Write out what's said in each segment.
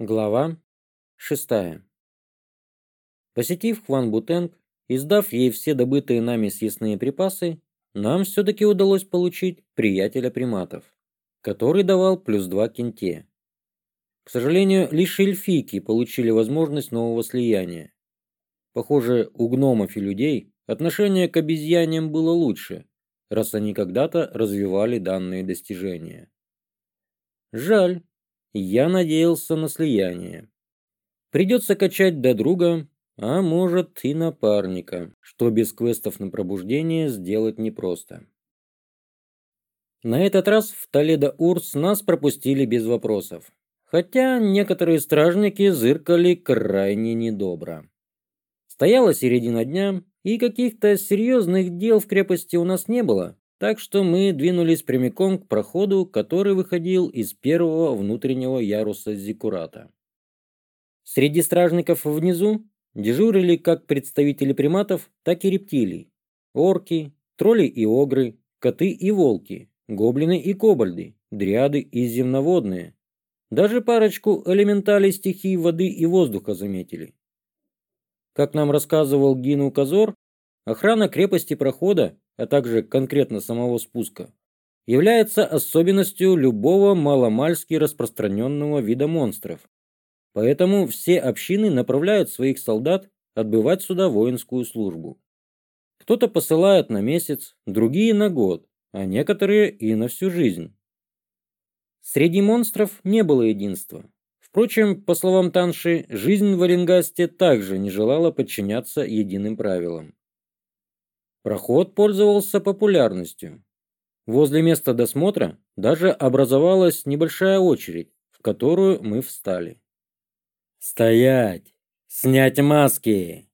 Глава 6. Посетив Хван Бутенг и сдав ей все добытые нами съестные припасы, нам все-таки удалось получить приятеля приматов, который давал плюс два кенте. К сожалению, лишь эльфийки получили возможность нового слияния. Похоже, у гномов и людей отношение к обезьянам было лучше, раз они когда-то развивали данные достижения. Жаль, я надеялся на слияние. Придется качать до друга, а может и напарника, что без квестов на пробуждение сделать непросто. На этот раз в Толедо-Урс нас пропустили без вопросов, хотя некоторые стражники зыркали крайне недобро. Стояла середина дня, и каких-то серьезных дел в крепости у нас не было, так что мы двинулись прямиком к проходу, который выходил из первого внутреннего яруса Зикурата. Среди стражников внизу дежурили как представители приматов, так и рептилий, орки, тролли и огры, коты и волки, гоблины и кобальды, дриады и земноводные. Даже парочку элементалей стихий воды и воздуха заметили. Как нам рассказывал Гину Козор, охрана крепости прохода а также конкретно самого спуска, является особенностью любого маломальски распространенного вида монстров. Поэтому все общины направляют своих солдат отбывать сюда воинскую службу. Кто-то посылает на месяц, другие на год, а некоторые и на всю жизнь. Среди монстров не было единства. Впрочем, по словам Танши, жизнь в Оренгасте также не желала подчиняться единым правилам. Проход пользовался популярностью. Возле места досмотра даже образовалась небольшая очередь, в которую мы встали. «Стоять! Снять маски!»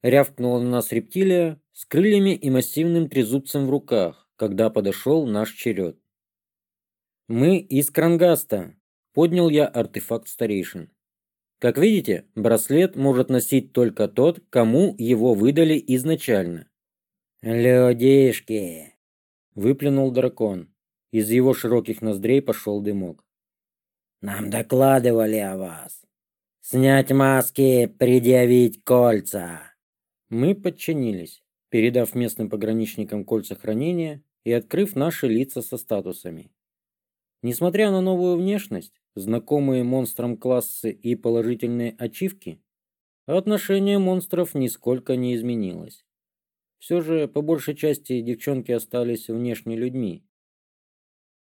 Рявкнула на нас рептилия с крыльями и массивным трезубцем в руках, когда подошел наш черед. «Мы из Крангаста», — поднял я артефакт старейшин. Как видите, браслет может носить только тот, кому его выдали изначально. «Людишки!» — выплюнул дракон. Из его широких ноздрей пошел дымок. «Нам докладывали о вас. Снять маски, предъявить кольца!» Мы подчинились, передав местным пограничникам кольца хранения и открыв наши лица со статусами. Несмотря на новую внешность, знакомые монстрам классы и положительные ачивки, отношение монстров нисколько не изменилось. Все же, по большей части, девчонки остались внешне людьми.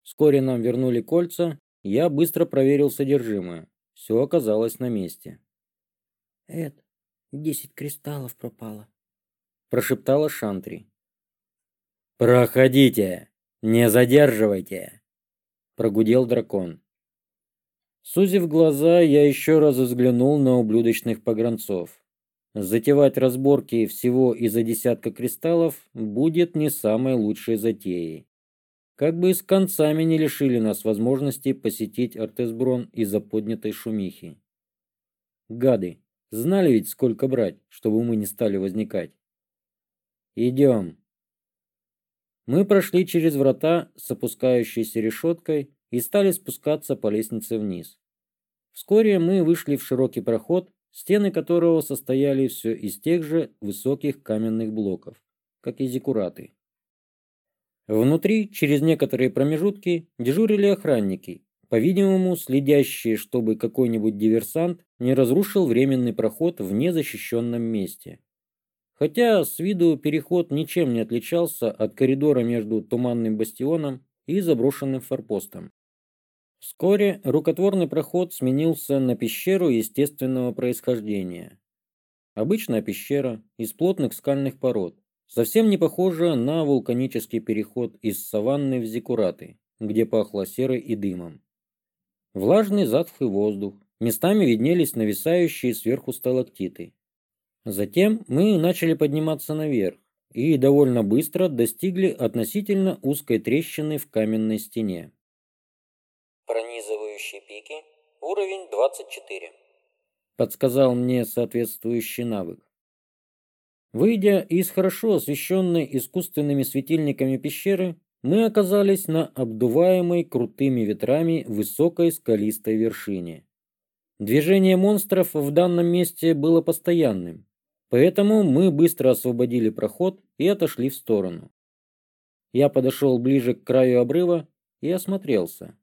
Вскоре нам вернули кольца, я быстро проверил содержимое. Все оказалось на месте. «Эд, десять кристаллов пропало», – прошептала Шантри. «Проходите! Не задерживайте!» – прогудел дракон. Сузив глаза, я еще раз взглянул на ублюдочных погранцов. Затевать разборки всего из-за десятка кристаллов будет не самой лучшей затеей. Как бы и с концами не лишили нас возможности посетить Артесброн из-за поднятой шумихи. Гады, знали ведь сколько брать, чтобы мы не стали возникать. Идем. Мы прошли через врата с опускающейся решеткой и стали спускаться по лестнице вниз. Вскоре мы вышли в широкий проход, стены которого состояли все из тех же высоких каменных блоков, как и зекураты. Внутри, через некоторые промежутки, дежурили охранники, по-видимому, следящие, чтобы какой-нибудь диверсант не разрушил временный проход в незащищенном месте. Хотя с виду переход ничем не отличался от коридора между Туманным бастионом и заброшенным форпостом. Вскоре рукотворный проход сменился на пещеру естественного происхождения. Обычная пещера из плотных скальных пород, совсем не похожа на вулканический переход из саванны в зикураты, где пахло серой и дымом. Влажный затхлый воздух, местами виднелись нависающие сверху сталактиты. Затем мы начали подниматься наверх и довольно быстро достигли относительно узкой трещины в каменной стене уровень 24 подсказал мне соответствующий навык. Выйдя из хорошо освещенной искусственными светильниками пещеры мы оказались на обдуваемой крутыми ветрами высокой скалистой вершине. Движение монстров в данном месте было постоянным поэтому мы быстро освободили проход и отошли в сторону. Я подошел ближе к краю обрыва и осмотрелся.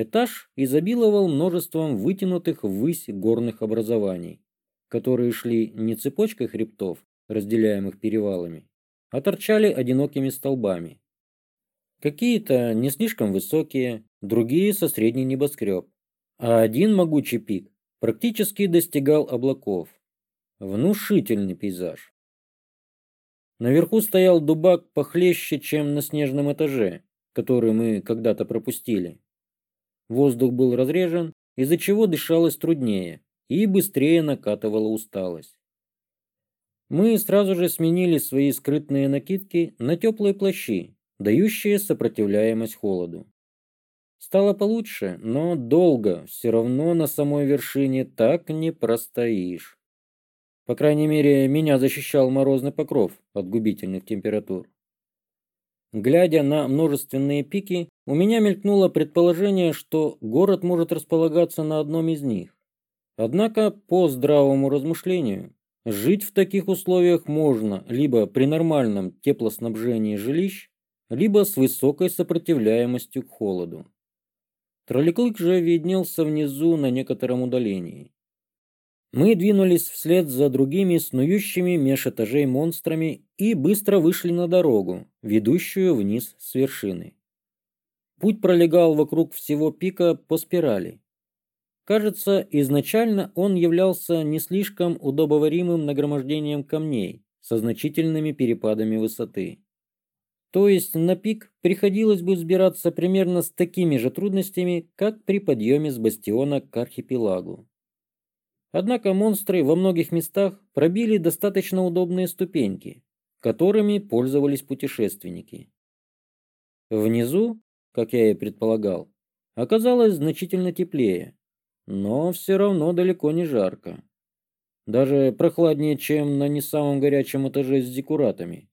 Этаж изобиловал множеством вытянутых ввысь горных образований, которые шли не цепочкой хребтов, разделяемых перевалами, а торчали одинокими столбами. Какие-то не слишком высокие, другие со средний небоскреб, а один могучий пик практически достигал облаков. Внушительный пейзаж. Наверху стоял дубак похлеще, чем на снежном этаже, который мы когда-то пропустили. Воздух был разрежен, из-за чего дышалось труднее и быстрее накатывала усталость. Мы сразу же сменили свои скрытные накидки на теплые плащи, дающие сопротивляемость холоду. Стало получше, но долго все равно на самой вершине так не простоишь. По крайней мере, меня защищал морозный покров от губительных температур. Глядя на множественные пики, у меня мелькнуло предположение, что город может располагаться на одном из них. Однако, по здравому размышлению, жить в таких условиях можно либо при нормальном теплоснабжении жилищ, либо с высокой сопротивляемостью к холоду. Тролликлык же виднелся внизу на некотором удалении. Мы двинулись вслед за другими снующими меж этажей монстрами и быстро вышли на дорогу, ведущую вниз с вершины. Путь пролегал вокруг всего пика по спирали. Кажется, изначально он являлся не слишком удобоваримым нагромождением камней со значительными перепадами высоты. То есть на пик приходилось бы взбираться примерно с такими же трудностями, как при подъеме с бастиона к архипелагу. Однако монстры во многих местах пробили достаточно удобные ступеньки, которыми пользовались путешественники. Внизу, как я и предполагал, оказалось значительно теплее, но все равно далеко не жарко. Даже прохладнее, чем на не самом горячем этаже с декуратами.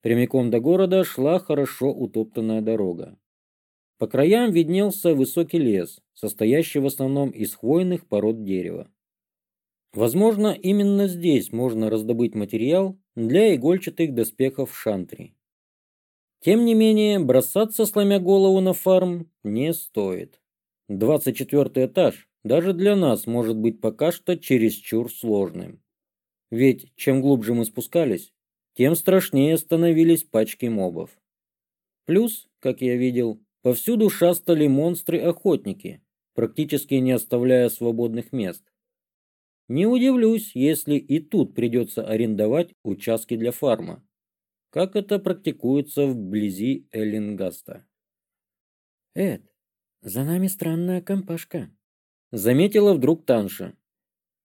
Прямиком до города шла хорошо утоптанная дорога. По краям виднелся высокий лес, состоящий в основном из хвойных пород дерева. Возможно, именно здесь можно раздобыть материал для игольчатых доспехов шантри. Тем не менее, бросаться, сломя голову на фарм, не стоит. 24 этаж даже для нас может быть пока что чересчур сложным. Ведь чем глубже мы спускались, тем страшнее становились пачки мобов. Плюс, как я видел, Повсюду шастали монстры-охотники, практически не оставляя свободных мест. Не удивлюсь, если и тут придется арендовать участки для фарма, как это практикуется вблизи Эллингаста. «Эд, за нами странная компашка», — заметила вдруг Танша.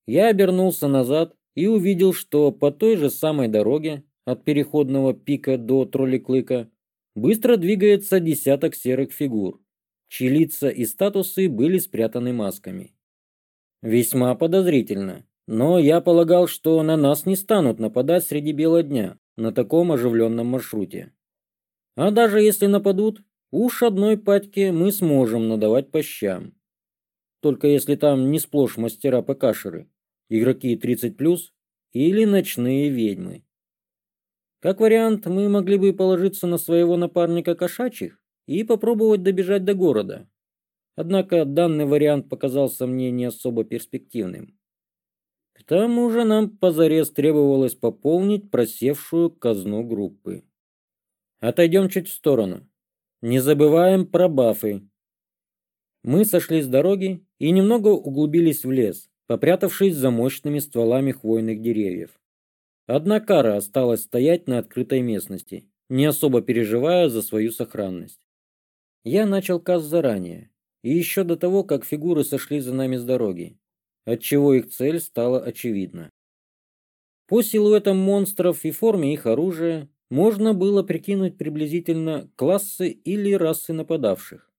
Я обернулся назад и увидел, что по той же самой дороге от переходного пика до тролликлыка Быстро двигается десяток серых фигур, чьи лица и статусы были спрятаны масками. Весьма подозрительно, но я полагал, что на нас не станут нападать среди бела дня на таком оживленном маршруте. А даже если нападут, уж одной патьке мы сможем надавать по щам. Только если там не сплошь мастера покашеры, игроки 30+, или ночные ведьмы. Как вариант, мы могли бы положиться на своего напарника кошачьих и попробовать добежать до города. Однако данный вариант показался мне не особо перспективным. К тому же нам позарез требовалось пополнить просевшую казну группы. Отойдем чуть в сторону. Не забываем про бафы. Мы сошли с дороги и немного углубились в лес, попрятавшись за мощными стволами хвойных деревьев. Одна кара осталась стоять на открытой местности, не особо переживая за свою сохранность. Я начал каз заранее, и еще до того, как фигуры сошли за нами с дороги, отчего их цель стала очевидна. По силуэтам монстров и форме их оружия можно было прикинуть приблизительно классы или расы нападавших.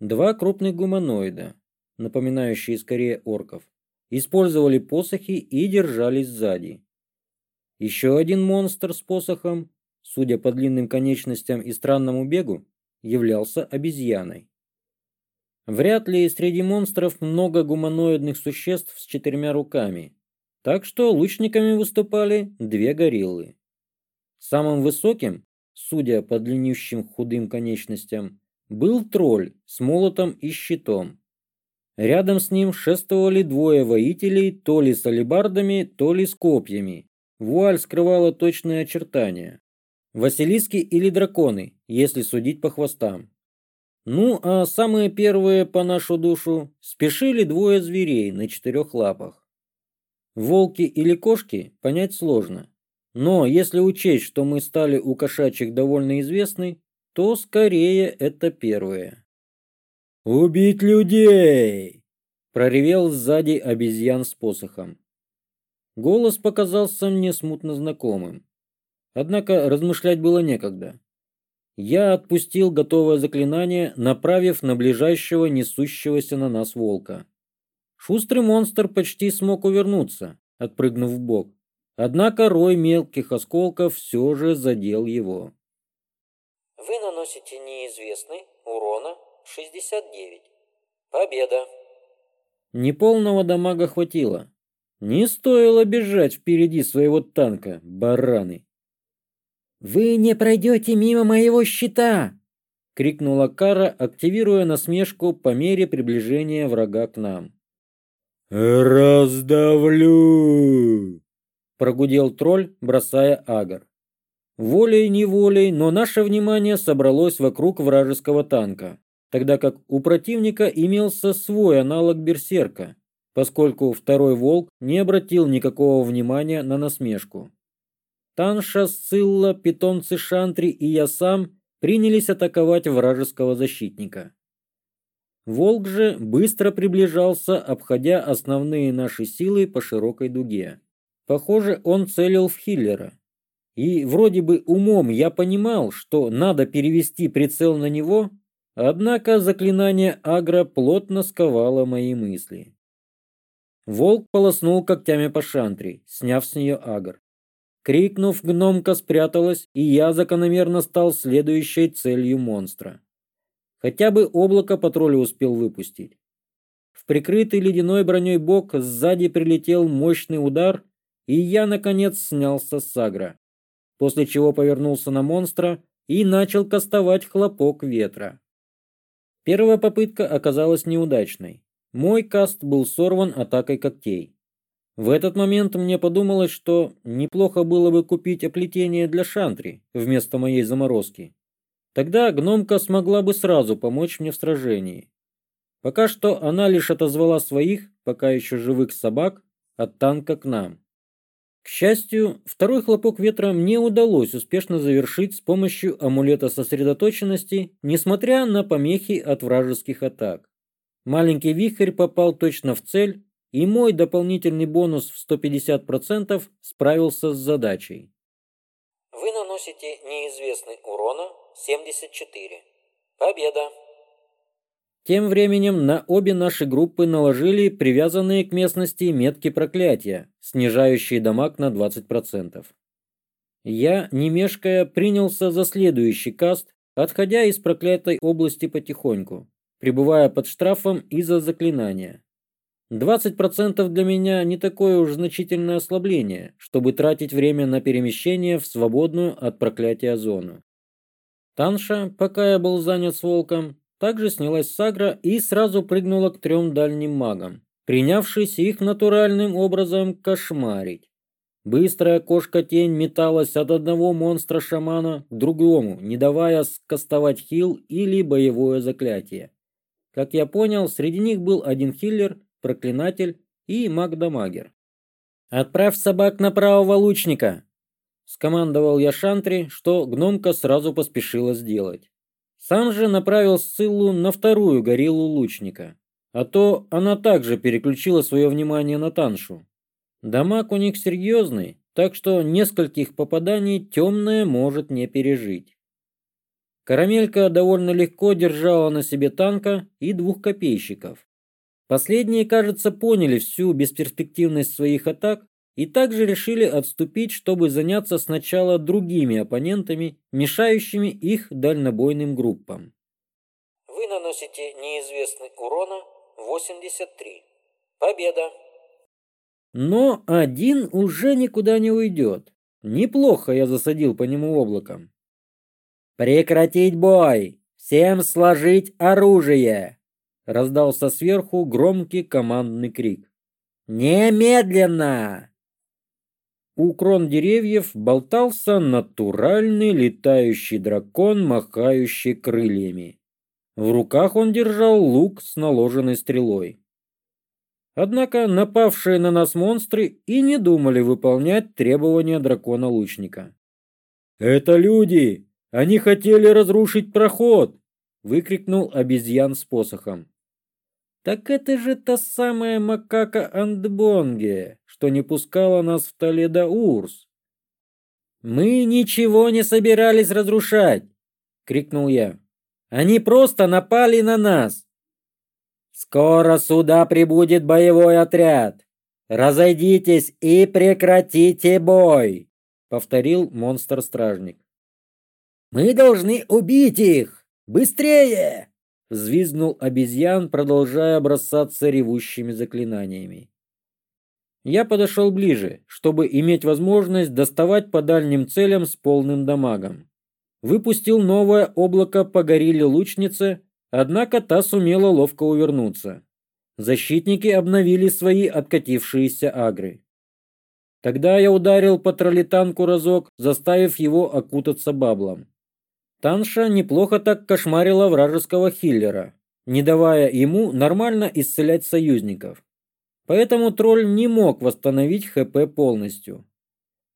Два крупных гуманоида, напоминающие скорее орков, использовали посохи и держались сзади, еще один монстр с посохом, судя по длинным конечностям и странному бегу, являлся обезьяной. Вряд ли среди монстров много гуманоидных существ с четырьмя руками, так что лучниками выступали две гориллы. Самым высоким, судя по длиннющим худым конечностям, был тролль с молотом и щитом. Рядом с ним шествовали двое воителей то ли с алебардами, то ли с копьями, Вуаль скрывала точные очертания. Василиски или драконы, если судить по хвостам. Ну, а самые первые, по нашу душу, спешили двое зверей на четырех лапах. Волки или кошки понять сложно. Но если учесть, что мы стали у кошачьих довольно известны, то скорее это первое. «Убить людей!» – проревел сзади обезьян с посохом. Голос показался мне смутно знакомым. Однако размышлять было некогда. Я отпустил готовое заклинание, направив на ближайшего несущегося на нас волка. Шустрый монстр почти смог увернуться, отпрыгнув в бок. Однако рой мелких осколков все же задел его. Вы наносите неизвестный урона 69. Победа. Неполного дамага хватило. Не стоило бежать впереди своего танка, бараны. «Вы не пройдете мимо моего щита!» — крикнула Кара, активируя насмешку по мере приближения врага к нам. «Раздавлю!» — прогудел тролль, бросая агар. Волей-неволей, но наше внимание собралось вокруг вражеского танка, тогда как у противника имелся свой аналог берсерка поскольку второй волк не обратил никакого внимания на насмешку. Танша, Сцилла, питомцы Шантри и я сам принялись атаковать вражеского защитника. Волк же быстро приближался, обходя основные наши силы по широкой дуге. Похоже, он целил в хиллера. И вроде бы умом я понимал, что надо перевести прицел на него, однако заклинание агро плотно сковало мои мысли. Волк полоснул когтями по шантре, сняв с нее агр. Крикнув, гномка спряталась, и я закономерно стал следующей целью монстра. Хотя бы облако патруля успел выпустить. В прикрытый ледяной броней бок сзади прилетел мощный удар, и я, наконец, снялся с агра, после чего повернулся на монстра и начал кастовать хлопок ветра. Первая попытка оказалась неудачной. Мой каст был сорван атакой когтей. В этот момент мне подумалось, что неплохо было бы купить оплетение для шантри вместо моей заморозки. Тогда гномка смогла бы сразу помочь мне в сражении. Пока что она лишь отозвала своих, пока еще живых собак, от танка к нам. К счастью, второй хлопок ветра мне удалось успешно завершить с помощью амулета сосредоточенности, несмотря на помехи от вражеских атак. Маленький вихрь попал точно в цель, и мой дополнительный бонус в 150% справился с задачей. Вы наносите неизвестный урона 74. Победа! Тем временем на обе наши группы наложили привязанные к местности метки проклятия, снижающие дамаг на 20%. Я, не мешкая, принялся за следующий каст, отходя из проклятой области потихоньку пребывая под штрафом из-за заклинания. 20% для меня не такое уж значительное ослабление, чтобы тратить время на перемещение в свободную от проклятия зону. Танша, пока я был занят с волком, также снялась с Агро и сразу прыгнула к трем дальним магам, принявшись их натуральным образом кошмарить. Быстрая кошка-тень металась от одного монстра-шамана к другому, не давая скостовать хил или боевое заклятие. Как я понял, среди них был один хиллер, проклинатель и Магдамагер. «Отправь собак на правого лучника!» Скомандовал я Шантри, что гномка сразу поспешила сделать. Сам же направил Сциллу на вторую гориллу лучника. А то она также переключила свое внимание на Таншу. Дамаг у них серьезный, так что нескольких попаданий темная может не пережить. Карамелька довольно легко держала на себе танка и двух копейщиков. Последние, кажется, поняли всю бесперспективность своих атак и также решили отступить, чтобы заняться сначала другими оппонентами, мешающими их дальнобойным группам. Вы наносите неизвестный урона 83. Победа! Но один уже никуда не уйдет. Неплохо я засадил по нему облаком. Прекратить бой! Всем сложить оружие!» Раздался сверху громкий командный крик. «Немедленно!» У крон деревьев болтался натуральный летающий дракон, махающий крыльями. В руках он держал лук с наложенной стрелой. Однако напавшие на нас монстры и не думали выполнять требования дракона-лучника. «Это люди! Они хотели разрушить проход!» — выкрикнул обезьян с посохом. «Так это же та самая макака Андбонге, что не пускала нас в Толедо Урс!» «Мы ничего не собирались разрушать!» — крикнул я. «Они просто напали на нас!» «Скоро сюда прибудет боевой отряд! Разойдитесь и прекратите бой!» — повторил монстр-стражник. Мы должны убить их! Быстрее!» Взвизгнул обезьян, продолжая бросаться ревущими заклинаниями. Я подошел ближе, чтобы иметь возможность доставать по дальним целям с полным дамагом. Выпустил новое облако по горилле лучницы, однако та сумела ловко увернуться. Защитники обновили свои откатившиеся агры. Тогда я ударил по троллитанку разок, заставив его окутаться баблом. Танша неплохо так кошмарила вражеского хиллера, не давая ему нормально исцелять союзников. Поэтому тролль не мог восстановить ХП полностью.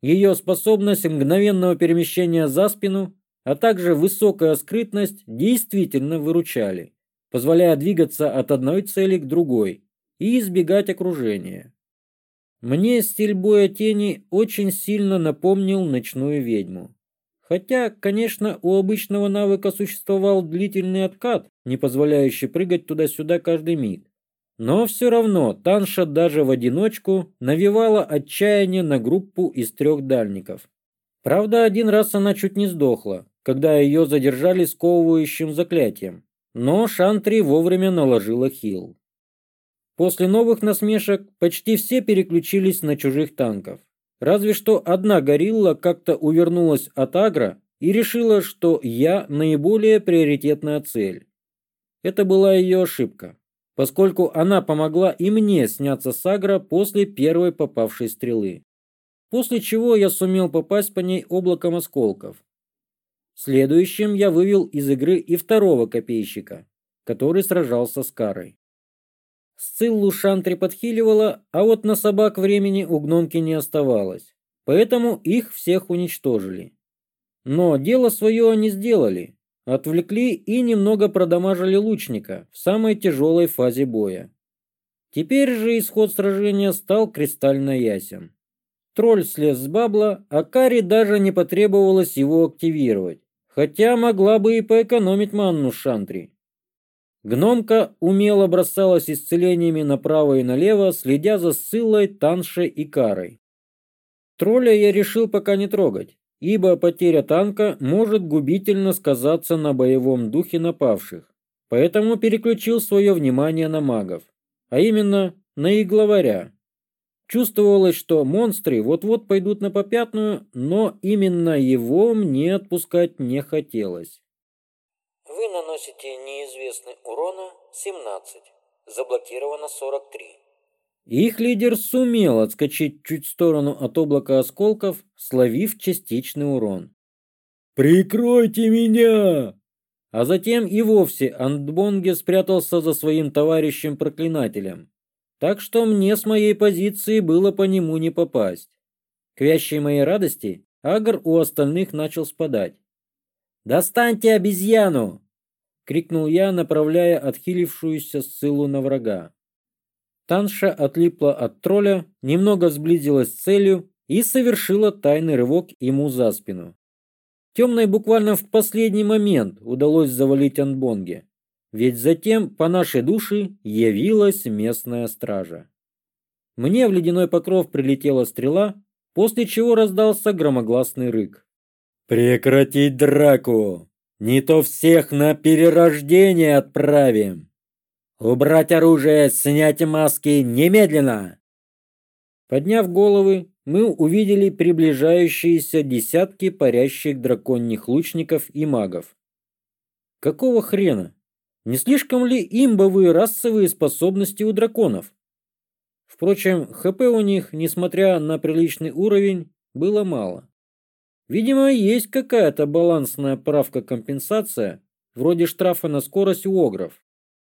Ее способность мгновенного перемещения за спину, а также высокая скрытность действительно выручали, позволяя двигаться от одной цели к другой и избегать окружения. Мне стиль боя тени очень сильно напомнил ночную ведьму. Хотя, конечно, у обычного навыка существовал длительный откат, не позволяющий прыгать туда-сюда каждый миг. Но все равно Танша даже в одиночку навевала отчаяние на группу из трех дальников. Правда, один раз она чуть не сдохла, когда ее задержали сковывающим заклятием, но Шантри вовремя наложила хил. После новых насмешек почти все переключились на чужих танков. Разве что одна горилла как-то увернулась от агро и решила, что я наиболее приоритетная цель. Это была ее ошибка, поскольку она помогла и мне сняться с агро после первой попавшей стрелы. После чего я сумел попасть по ней облаком осколков. Следующим я вывел из игры и второго копейщика, который сражался с Карой. Сциллу Шантри подхиливала, а вот на собак времени у гномки не оставалось, поэтому их всех уничтожили. Но дело свое они сделали, отвлекли и немного продамажили лучника в самой тяжелой фазе боя. Теперь же исход сражения стал кристально ясен. Тролль слез с бабла, а Кари даже не потребовалось его активировать, хотя могла бы и поэкономить манну Шантри. Гномка умело бросалась исцелениями направо и налево, следя за Сциллой, Таншей и Карой. Тролля я решил пока не трогать, ибо потеря танка может губительно сказаться на боевом духе напавших, поэтому переключил свое внимание на магов, а именно на их главаря. Чувствовалось, что монстры вот-вот пойдут на попятную, но именно его мне отпускать не хотелось. Наносите неизвестный урона 17. Заблокировано 43. Их лидер сумел отскочить чуть в сторону от облака осколков, словив частичный урон. «Прикройте меня!» А затем и вовсе Андбонге спрятался за своим товарищем-проклинателем. Так что мне с моей позиции было по нему не попасть. К вящей моей радости агр у остальных начал спадать. «Достаньте обезьяну!» крикнул я, направляя отхилившуюся ссылу на врага. Танша отлипла от тролля, немного сблизилась с целью и совершила тайный рывок ему за спину. Темной буквально в последний момент удалось завалить Анбонге, ведь затем по нашей душе явилась местная стража. Мне в ледяной покров прилетела стрела, после чего раздался громогласный рык. «Прекратить драку!» Не то всех на перерождение отправим. Убрать оружие, снять маски немедленно!» Подняв головы, мы увидели приближающиеся десятки парящих драконьих лучников и магов. Какого хрена? Не слишком ли имбовые расовые способности у драконов? Впрочем, ХП у них, несмотря на приличный уровень, было мало. Видимо, есть какая-то балансная правка-компенсация, вроде штрафа на скорость у огров.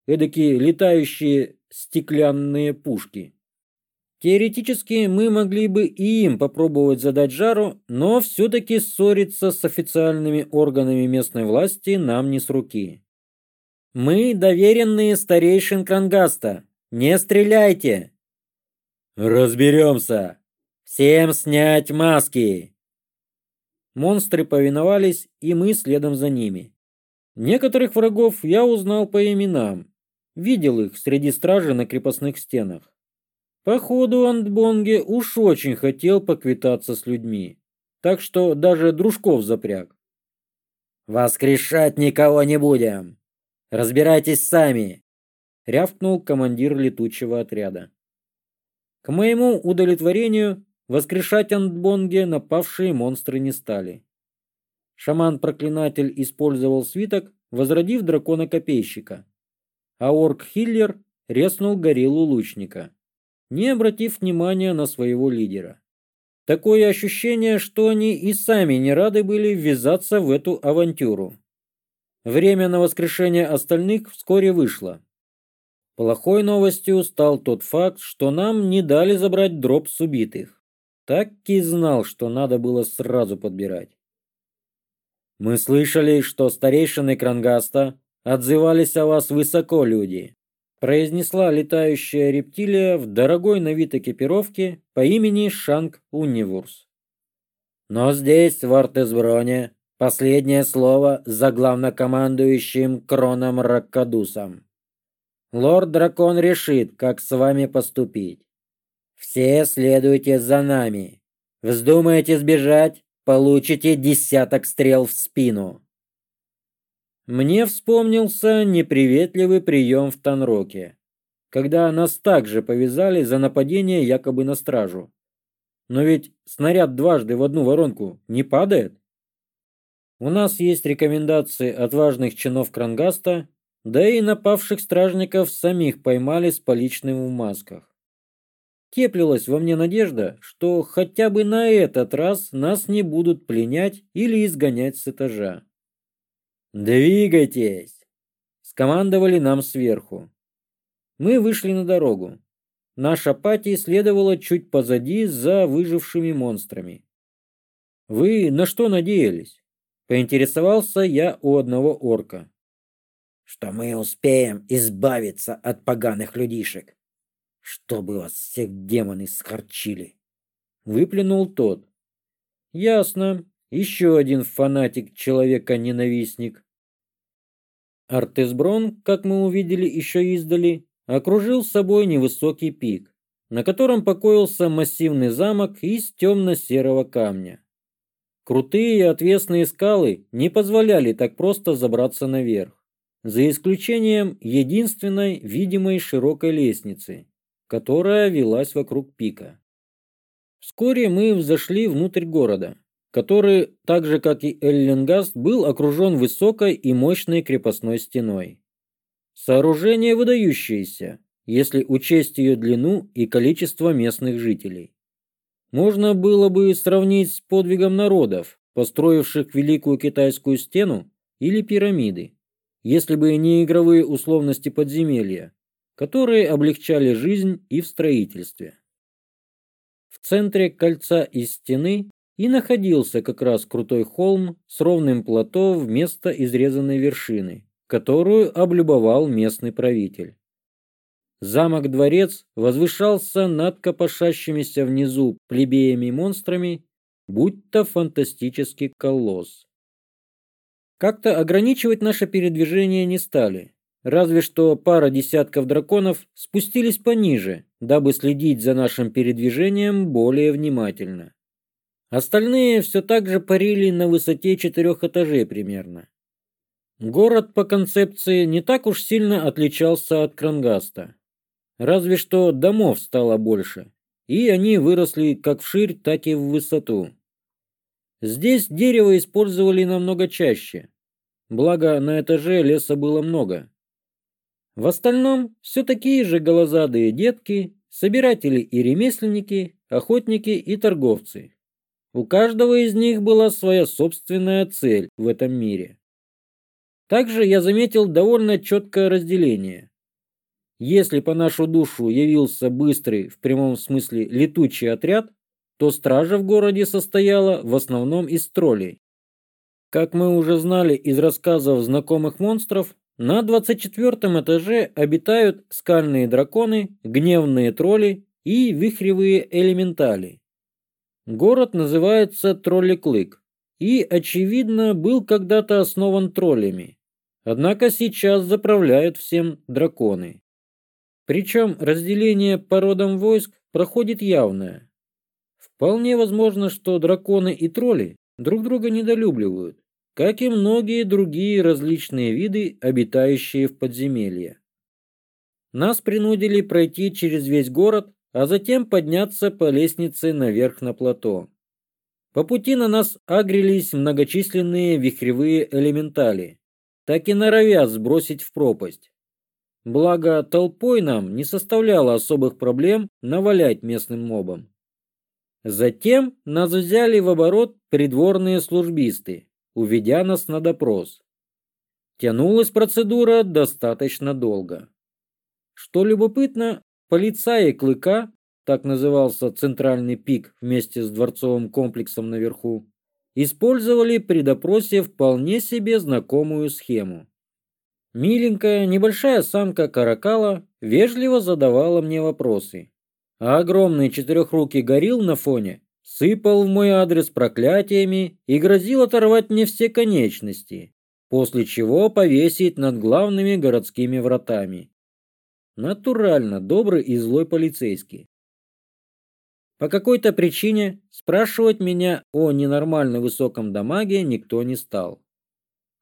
Эдакие летающие стеклянные пушки. Теоретически мы могли бы и им попробовать задать жару, но все-таки ссориться с официальными органами местной власти нам не с руки. «Мы доверенные старейшин Крангаста. Не стреляйте!» «Разберемся! Всем снять маски!» Монстры повиновались, и мы следом за ними. Некоторых врагов я узнал по именам. Видел их среди стражи на крепостных стенах. Походу, Андбонге уж очень хотел поквитаться с людьми. Так что даже дружков запряг. «Воскрешать никого не будем! Разбирайтесь сами!» — рявкнул командир летучего отряда. К моему удовлетворению Воскрешать Андбонге напавшие монстры не стали. Шаман-проклинатель использовал свиток, возродив дракона-копейщика. А орк-хиллер резнул гориллу лучника, не обратив внимания на своего лидера. Такое ощущение, что они и сами не рады были ввязаться в эту авантюру. Время на воскрешение остальных вскоре вышло. Плохой новостью стал тот факт, что нам не дали забрать дроп с убитых. Так и знал, что надо было сразу подбирать. Мы слышали, что старейшины Крангаста отзывались о вас высоко люди, произнесла летающая рептилия в дорогой на вид экипировке по имени Шанг Унивурс. Но здесь, в Артезброне, последнее слово за главнокомандующим Кроном Раккадусом. Лорд-дракон решит, как с вами поступить. Все следуйте за нами. Вздумаете сбежать, получите десяток стрел в спину. Мне вспомнился неприветливый прием в Танроке, когда нас также повязали за нападение якобы на стражу. Но ведь снаряд дважды в одну воронку не падает. У нас есть рекомендации от важных чинов Крангаста, да и напавших стражников самих поймали с поличным в масках теплилась во мне надежда, что хотя бы на этот раз нас не будут пленять или изгонять с этажа. «Двигайтесь!» — скомандовали нам сверху. Мы вышли на дорогу. Наша пати следовала чуть позади за выжившими монстрами. «Вы на что надеялись?» — поинтересовался я у одного орка. «Что мы успеем избавиться от поганых людишек», что бы вас всех демоны скорчили выплюнул тот. Ясно. Еще один фанатик человека ненавистник артезброн как мы увидели еще издали окружил собой невысокий пик на котором покоился массивный замок из темно-серого камня. Крутые и отвесные скалы не позволяли так просто забраться наверх за исключением единственной видимой широкой лестницы которая велась вокруг пика. Вскоре мы взошли внутрь города, который, так же как и Эллингаст, был окружен высокой и мощной крепостной стеной. Сооружение выдающееся, если учесть ее длину и количество местных жителей. Можно было бы сравнить с подвигом народов, построивших Великую Китайскую стену или пирамиды, если бы не игровые условности подземелья, которые облегчали жизнь и в строительстве. В центре кольца и стены и находился как раз крутой холм с ровным плато вместо изрезанной вершины, которую облюбовал местный правитель. Замок-дворец возвышался над копошащимися внизу плебеями-монстрами, будто фантастический колосс. Как-то ограничивать наше передвижение не стали, Разве что пара десятков драконов спустились пониже, дабы следить за нашим передвижением более внимательно. Остальные все так же парили на высоте четырех этажей примерно. Город по концепции не так уж сильно отличался от Крангаста. Разве что домов стало больше, и они выросли как вширь, так и в высоту. Здесь дерево использовали намного чаще. Благо, на этаже леса было много. В остальном все такие же голозадые детки, собиратели и ремесленники, охотники и торговцы. У каждого из них была своя собственная цель в этом мире. Также я заметил довольно четкое разделение. Если по нашу душу явился быстрый, в прямом смысле, летучий отряд, то стража в городе состояла в основном из троллей. Как мы уже знали из рассказов знакомых монстров, на 24 этаже обитают скальные драконы, гневные тролли и вихревые элементали. Город называется Тролликлык и, очевидно, был когда-то основан троллями, однако сейчас заправляют всем драконы. Причем разделение по родам войск проходит явное. Вполне возможно, что драконы и тролли друг друга недолюбливают как и многие другие различные виды, обитающие в подземелье. Нас принудили пройти через весь город, а затем подняться по лестнице наверх на плато. По пути на нас агрелись многочисленные вихревые элементали, так и норовят сбросить в пропасть. Благо, толпой нам не составляло особых проблем навалять местным мобам. Затем нас взяли в оборот придворные службисты – уведя нас на допрос. Тянулась процедура достаточно долго. Что любопытно, полицаи Клыка, так назывался центральный пик вместе с дворцовым комплексом наверху, использовали при допросе вполне себе знакомую схему. Миленькая, небольшая самка каракала вежливо задавала мне вопросы, а огромный четырехрукий горилл на фоне сыпал в мой адрес проклятиями и грозил оторвать мне все конечности, после чего повесить над главными городскими вратами. Натурально добрый и злой полицейский. По какой-то причине спрашивать меня о ненормально высоком дамаге никто не стал.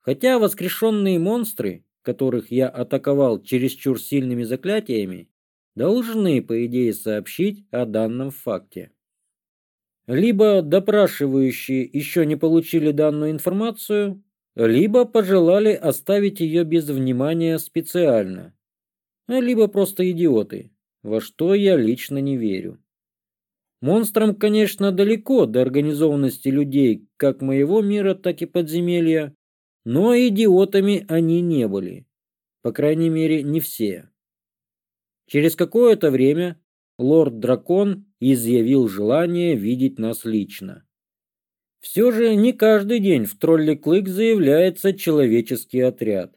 Хотя воскрешенные монстры, которых я атаковал чересчур сильными заклятиями, должны, по идее, сообщить о данном факте либо допрашивающие еще не получили данную информацию, либо пожелали оставить ее без внимания специально, либо просто идиоты, во что я лично не верю. Монстрам, конечно, далеко до организованности людей как моего мира, так и подземелья, но идиотами они не были. По крайней мере, не все. Через какое-то время лорд дракон изъявил желание видеть нас лично. Все же не каждый день в тролле клык заявляется человеческий отряд.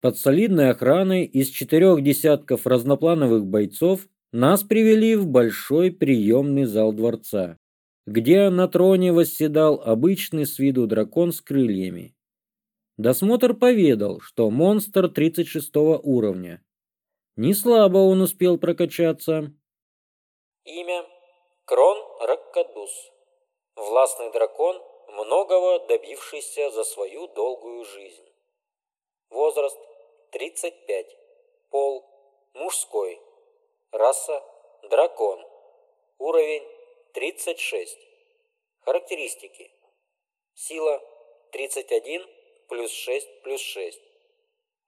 Под солидной охраной из четырех десятков разноплановых бойцов нас привели в большой приемный зал дворца, где на троне восседал обычный с виду дракон с крыльями. Досмотр поведал, что монстр 36 уровня. Не слабо он успел прокачаться, Имя – Крон Раккадус. Властный дракон, многого добившийся за свою долгую жизнь. Возраст – 35. Пол – мужской. Раса – дракон. Уровень – 36. Характеристики. Сила – 31 плюс 6 плюс 6.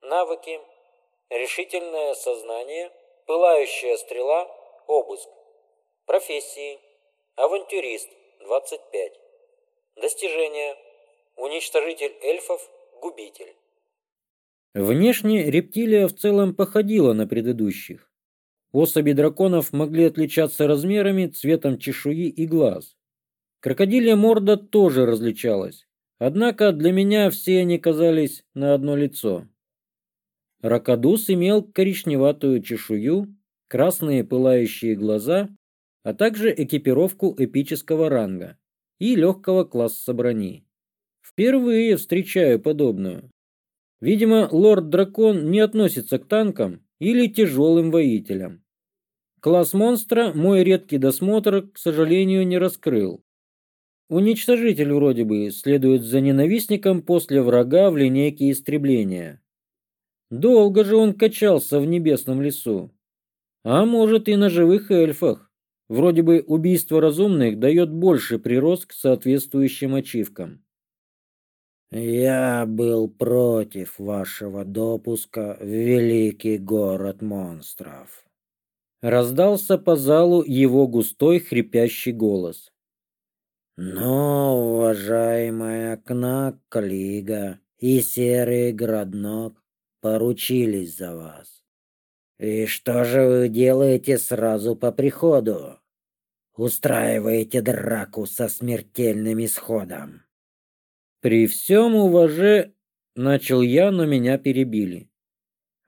Навыки – решительное сознание, пылающая стрела, обыск – Профессии. Авантюрист. 25. Достижение. Уничтожитель эльфов. Губитель. Внешне рептилия в целом походила на предыдущих. Особи драконов могли отличаться размерами, цветом чешуи и глаз. Крокодилья морда тоже различалась. Однако для меня все они казались на одно лицо. Ракадус имел коричневатую чешую, красные пылающие глаза а также экипировку эпического ранга и легкого класса брони. Впервые встречаю подобную. Видимо, лорд-дракон не относится к танкам или тяжелым воителям. Класс монстра мой редкий досмотр, к сожалению, не раскрыл. Уничтожитель вроде бы следует за ненавистником после врага в линейке истребления. Долго же он качался в небесном лесу. А может и на живых эльфах. Вроде бы убийство разумных дает больше прирост к соответствующим ачивкам. Я был против вашего допуска в великий город монстров. Раздался по залу его густой хрипящий голос. Но, уважаемая Кнак, Калига и Серый Граднок поручились за вас. И что же вы делаете сразу по приходу? Устраиваете драку со смертельным исходом. При всем уваже начал я, но меня перебили.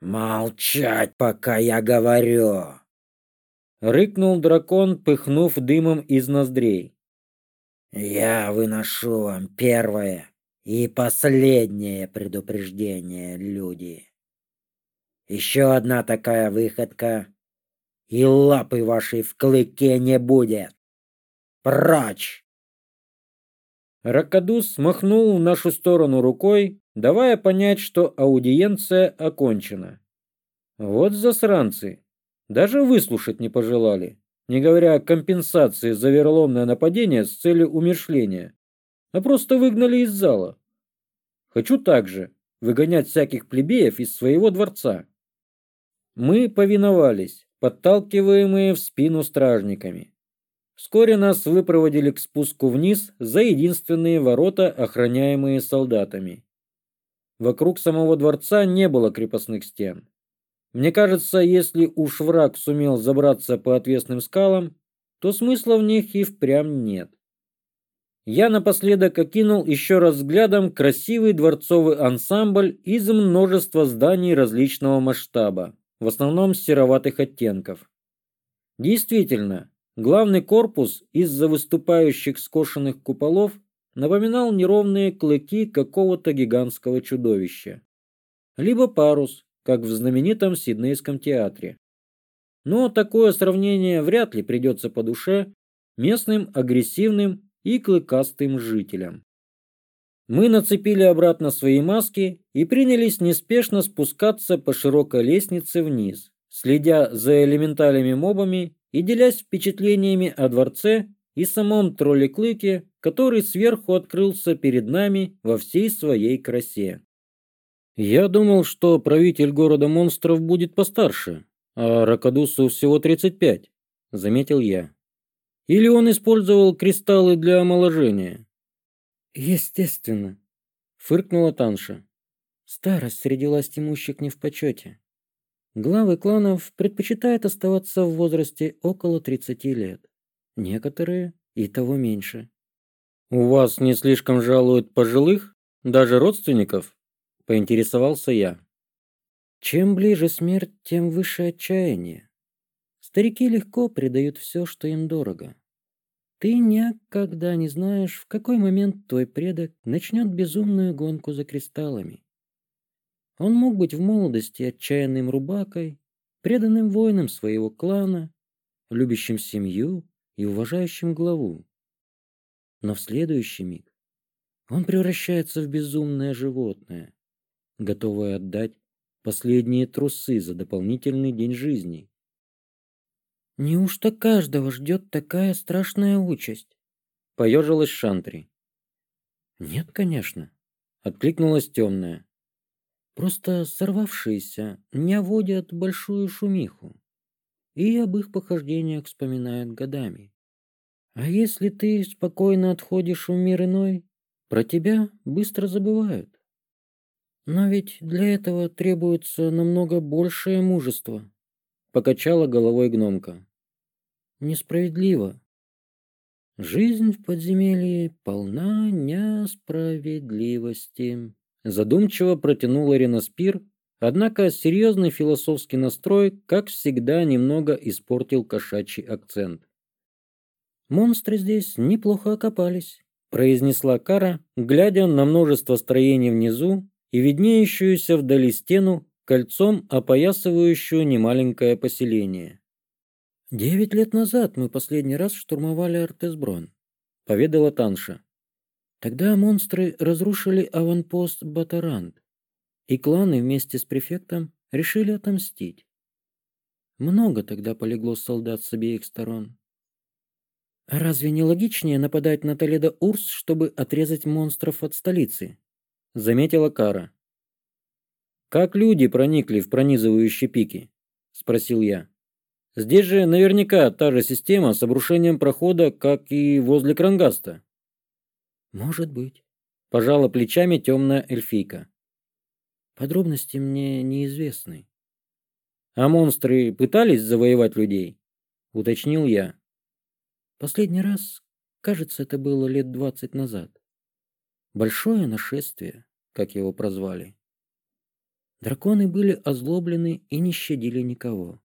Молчать, пока я говорю. Рыкнул дракон, пыхнув дымом из ноздрей. Я выношу вам первое и последнее предупреждение, люди. Еще одна такая выходка, и лапы вашей в клыке не будет. Прочь!» Ракадус махнул в нашу сторону рукой, давая понять, что аудиенция окончена. Вот засранцы. Даже выслушать не пожелали, не говоря о компенсации за вероломное нападение с целью умершления, а просто выгнали из зала. Хочу также выгонять всяких плебеев из своего дворца. Мы повиновались, подталкиваемые в спину стражниками. Вскоре нас выпроводили к спуску вниз за единственные ворота, охраняемые солдатами. Вокруг самого дворца не было крепостных стен. Мне кажется, если уж враг сумел забраться по отвесным скалам, то смысла в них и впрямь нет. Я напоследок окинул еще раз взглядом красивый дворцовый ансамбль из множества зданий различного масштаба в основном сероватых оттенков. Действительно, главный корпус из-за выступающих скошенных куполов напоминал неровные клыки какого-то гигантского чудовища. Либо парус, как в знаменитом Сиднейском театре. Но такое сравнение вряд ли придется по душе местным агрессивным и клыкастым жителям. Мы нацепили обратно свои маски и принялись неспешно спускаться по широкой лестнице вниз, следя за элементалями мобами и делясь впечатлениями о дворце и самом тролле-клыке, который сверху открылся перед нами во всей своей красе. Я думал, что правитель города монстров будет постарше, а Ракадусу всего 35, заметил я. Или он использовал кристаллы для омоложения естественно. Фыркнула танша. Старость среди власть имущих не в почете. Главы кланов предпочитают оставаться в возрасте около 30 лет. Некоторые и того меньше. У вас не слишком жалуют пожилых? Даже родственников поинтересовался я. Чем ближе смерть тем выше отчаяние. Старики легко предают все что им дорого. Ты никогда не знаешь, в какой момент твой предок начнет безумную гонку за кристаллами. Он мог быть в молодости отчаянным рубакой, преданным воином своего клана, любящим семью и уважающим главу. Но в следующий миг он превращается в безумное животное, готовое отдать последние трусы за дополнительный день жизни. Неужто каждого ждет такая страшная участь? Поежилась Шантри. Нет, конечно, откликнулась темная. Просто сорвавшиеся не водят большую шумиху и об их похождениях вспоминают годами. А если ты спокойно отходишь в мир иной, про тебя быстро забывают. Но ведь для этого требуется намного большее мужество, покачала головой гномка несправедливо. Жизнь в подземелье полна несправедливости. Задумчиво протянул Реноспир, однако серьезный философский настрой, как всегда, немного испортил кошачий акцент. «Монстры здесь неплохо окопались», — произнесла Кара, глядя на множество строений внизу и виднеющуюся вдали стену, кольцом опоясывающую немаленькое поселение девять лет назад мы последний раз штурмовали артезброн. Поведала танша. Тогда монстры разрушили аванпост батарант и кланы вместе с префектом решили отомстить. Много тогда полегло солдат с обеих сторон. Разве не логичнее нападать на толедо урс чтобы отрезать монстров от столицы? Заметила кара. Как люди проникли в пронизывающие пики? Спросил я. Здесь же наверняка та же система с обрушением прохода, как и возле Крангаста. Может быть. Пожала плечами темная эльфийка. Подробности мне неизвестны. А монстры пытались завоевать людей? Уточнил я. Последний раз, кажется, это было лет двадцать назад. Большое нашествие, как его прозвали. Драконы были озлоблены и не щадили никого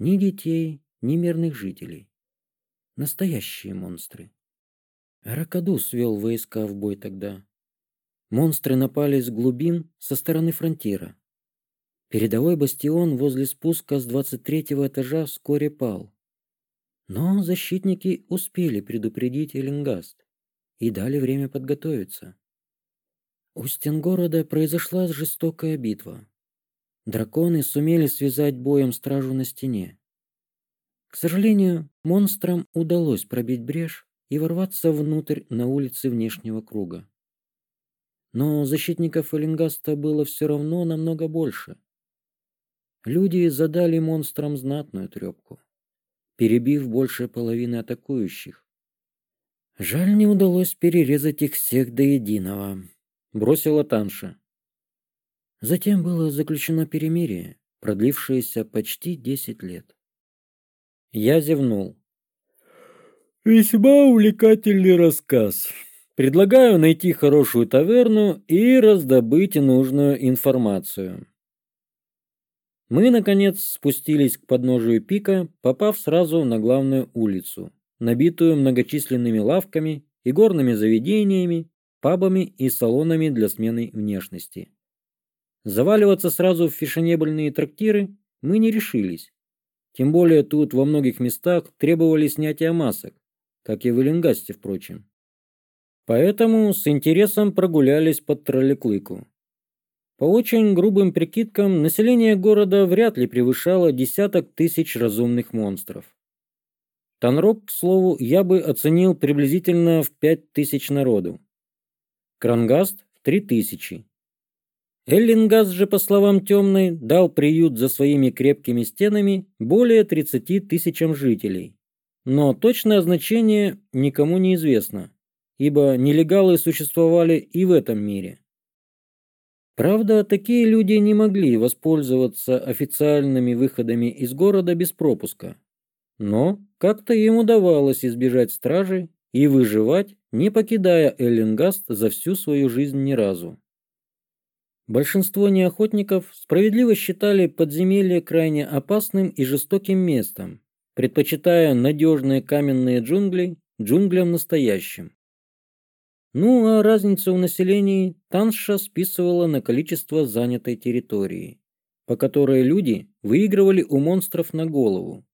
ни детей, ни мирных жителей. Настоящие монстры. Ракадус вел войска в бой тогда. Монстры напали с глубин со стороны фронтира. Передовой бастион возле спуска с 23 этажа вскоре пал. Но защитники успели предупредить Эллингаст и дали время подготовиться. У стен города произошла жестокая битва. Драконы сумели связать боем стражу на стене. К сожалению, монстрам удалось пробить брешь и ворваться внутрь на улице внешнего круга. Но защитников Эллингаста было все равно намного больше. Люди задали монстрам знатную трепку, перебив больше половины атакующих. «Жаль, не удалось перерезать их всех до единого», — бросила Танша. Затем было заключено перемирие, продлившееся почти 10 лет. Я зевнул. «Весьма увлекательный рассказ. Предлагаю найти хорошую таверну и раздобыть нужную информацию». Мы, наконец, спустились к подножию пика, попав сразу на главную улицу, набитую многочисленными лавками и горными заведениями, пабами и салонами для смены внешности. Заваливаться сразу в фешенебельные трактиры мы не решились. Тем более тут во многих местах требовали снятия масок, как и в Эленгасте, впрочем. Поэтому с интересом прогулялись под Троллеклыку. По очень грубым прикидкам, население города вряд ли превышало десяток тысяч разумных монстров. Танрок, к слову, я бы оценил приблизительно в пять тысяч народу. Крангаст – в три тысячи. Эллингас же, по словам Темной, дал приют за своими крепкими стенами более 30 тысячам жителей. Но точное значение никому не известно, ибо нелегалы существовали и в этом мире. Правда, такие люди не могли воспользоваться официальными выходами из города без пропуска. Но как-то им удавалось избежать стражи и выживать, не покидая Эллингаст за всю свою жизнь ни разу. Большинство неохотников справедливо считали подземелье крайне опасным и жестоким местом, предпочитая надежные каменные джунгли джунглям настоящим. Ну а разница в населении Танша списывала на количество занятой территории, по которой люди выигрывали у монстров на голову.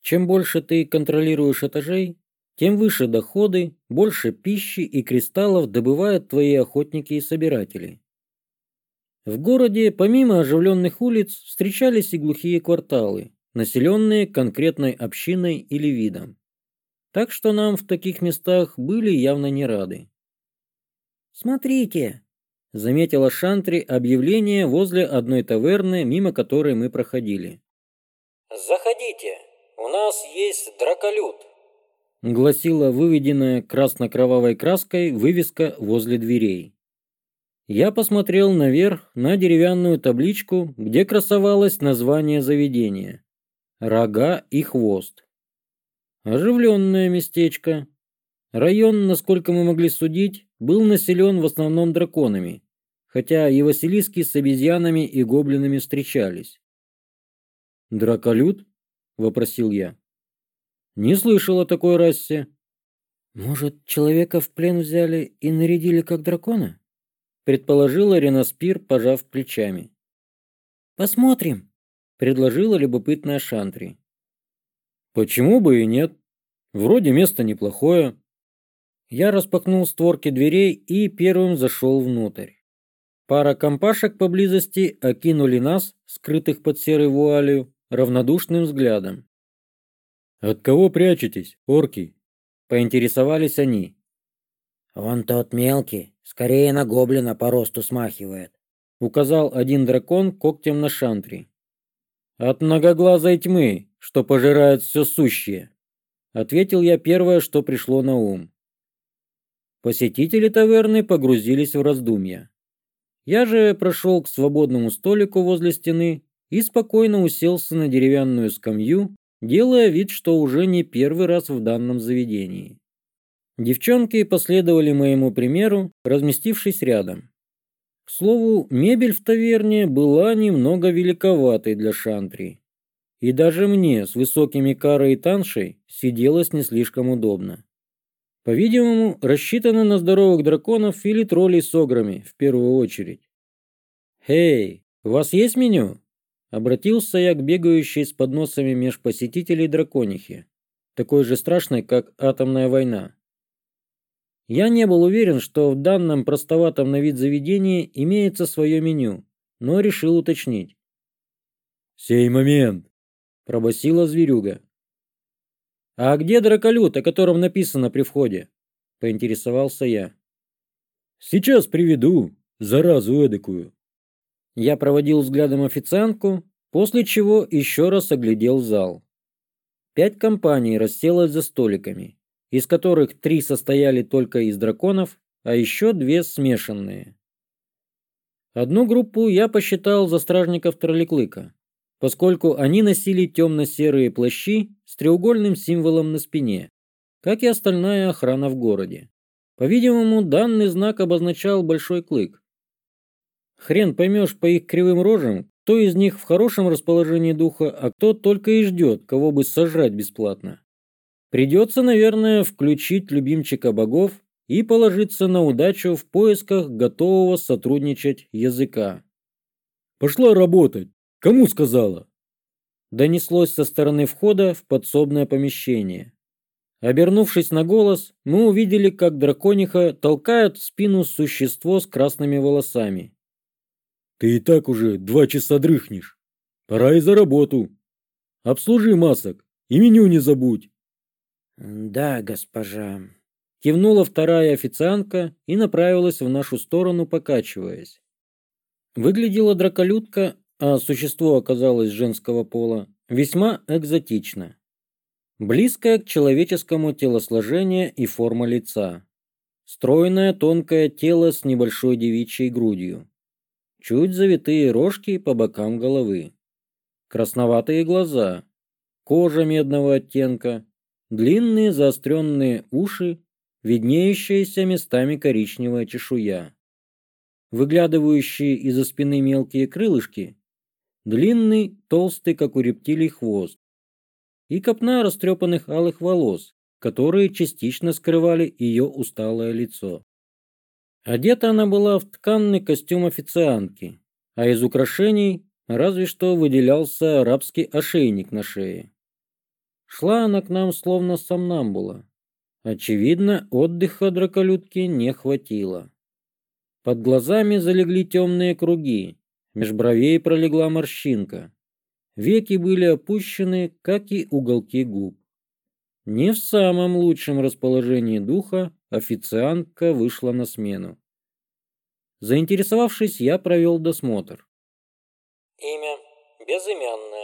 Чем больше ты контролируешь этажей, тем выше доходы, больше пищи и кристаллов добывают твои охотники и собиратели. В городе, помимо оживленных улиц, встречались и глухие кварталы, населенные конкретной общиной или видом. Так что нам в таких местах были явно не рады. «Смотрите!» — заметила Шантри объявление возле одной таверны, мимо которой мы проходили. «Заходите! У нас есть драколют!» — гласила выведенная красно-кровавой краской вывеска возле дверей. Я посмотрел наверх на деревянную табличку, где красовалось название заведения. Рога и хвост. Оживленное местечко. Район, насколько мы могли судить, был населен в основном драконами, хотя и Василиски с обезьянами и гоблинами встречались. Драколют? – вопросил я. «Не слышал о такой расе». «Может, человека в плен взяли и нарядили как дракона?» предположила Ренаспир, пожав плечами. «Посмотрим», — предложила любопытная Шантри. «Почему бы и нет? Вроде место неплохое». Я распахнул створки дверей и первым зашел внутрь. Пара компашек поблизости окинули нас, скрытых под серой вуалью, равнодушным взглядом. «От кого прячетесь, орки?» — поинтересовались они. Он тот мелкий, скорее на гоблина по росту смахивает», — указал один дракон когтем на шантри. «От многоглазой тьмы, что пожирает все сущее», — ответил я первое, что пришло на ум. Посетители таверны погрузились в раздумья. Я же прошел к свободному столику возле стены и спокойно уселся на деревянную скамью, делая вид, что уже не первый раз в данном заведении. Девчонки последовали моему примеру, разместившись рядом. К слову, мебель в таверне была немного великоватой для шантри. И даже мне с высокими карой и таншей сиделось не слишком удобно. По-видимому, рассчитано на здоровых драконов или троллей с ограми в первую очередь. «Эй, у вас есть меню?» Обратился я к бегающей с подносами меж посетителей драконихи, такой же страшной, как атомная война. Я не был уверен, что в данном простоватом на вид заведении имеется свое меню, но решил уточнить. «Сей момент!» – пробасила зверюга. «А где драколют, о котором написано при входе?» – поинтересовался я. «Сейчас приведу, заразу эдакую». Я проводил взглядом официантку, после чего еще раз оглядел зал. Пять компаний расселось за столиками из которых три состояли только из драконов, а еще две смешанные. Одну группу я посчитал за стражников Тролликлыка, поскольку они носили темно-серые плащи с треугольным символом на спине, как и остальная охрана в городе. По-видимому, данный знак обозначал большой клык. Хрен поймешь по их кривым рожам, кто из них в хорошем расположении духа, а кто только и ждет, кого бы сожрать бесплатно. Придется, наверное, включить любимчика богов и положиться на удачу в поисках готового сотрудничать языка. «Пошла работать! Кому сказала?» Донеслось со стороны входа в подсобное помещение. Обернувшись на голос, мы увидели, как дракониха толкает в спину существо с красными волосами. «Ты и так уже два часа дрыхнешь. Пора и за работу. Обслужи масок и меню не забудь». «Да, госпожа». Кивнула вторая официантка и направилась в нашу сторону, покачиваясь. Выглядела драколютка, а существо оказалось женского пола, весьма экзотично. Близкое к человеческому телосложение и форма лица. Стройное тонкое тело с небольшой девичьей грудью. Чуть завитые рожки по бокам головы. Красноватые глаза. Кожа медного оттенка, длинные заостренные уши, виднеющаяся местами коричневая чешуя. Выглядывающие из-за спины мелкие крылышки, длинный, толстый, как у рептилий, хвост и копна растрепанных алых волос, которые частично скрывали ее усталое лицо. Одета она была в тканный костюм официантки, а из украшений разве что выделялся арабский ошейник на шее. Шла она к нам словно сомнамбула. Очевидно, отдыха драколютки не хватило. Под глазами залегли темные круги, меж бровей пролегла морщинка. Веки были опущены, как и уголки губ. Не в самом лучшем расположении духа официантка вышла на смену. Заинтересовавшись, я провел досмотр. Имя безымянное.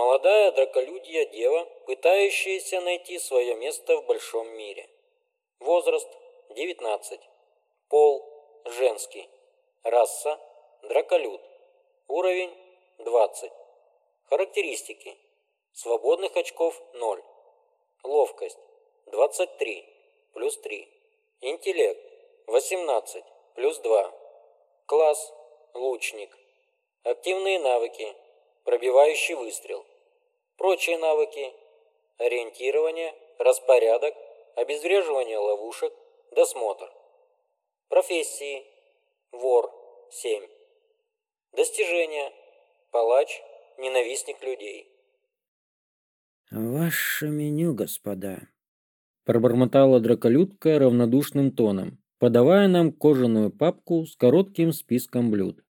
Молодая драколюдия дева, пытающаяся найти свое место в большом мире. Возраст – 19. Пол – женский. Раса – драколюд. Уровень – 20. Характеристики. Свободных очков – 0. Ловкость – 23, плюс 3. Интеллект – 18, плюс 2. Класс – лучник. Активные навыки – пробивающий выстрел прочие навыки, ориентирование, распорядок, обезвреживание ловушек, досмотр. Профессии. Вор. 7. Достижения. Палач. Ненавистник людей. «Ваше меню, господа», – пробормотала драколюдка равнодушным тоном, подавая нам кожаную папку с коротким списком блюд.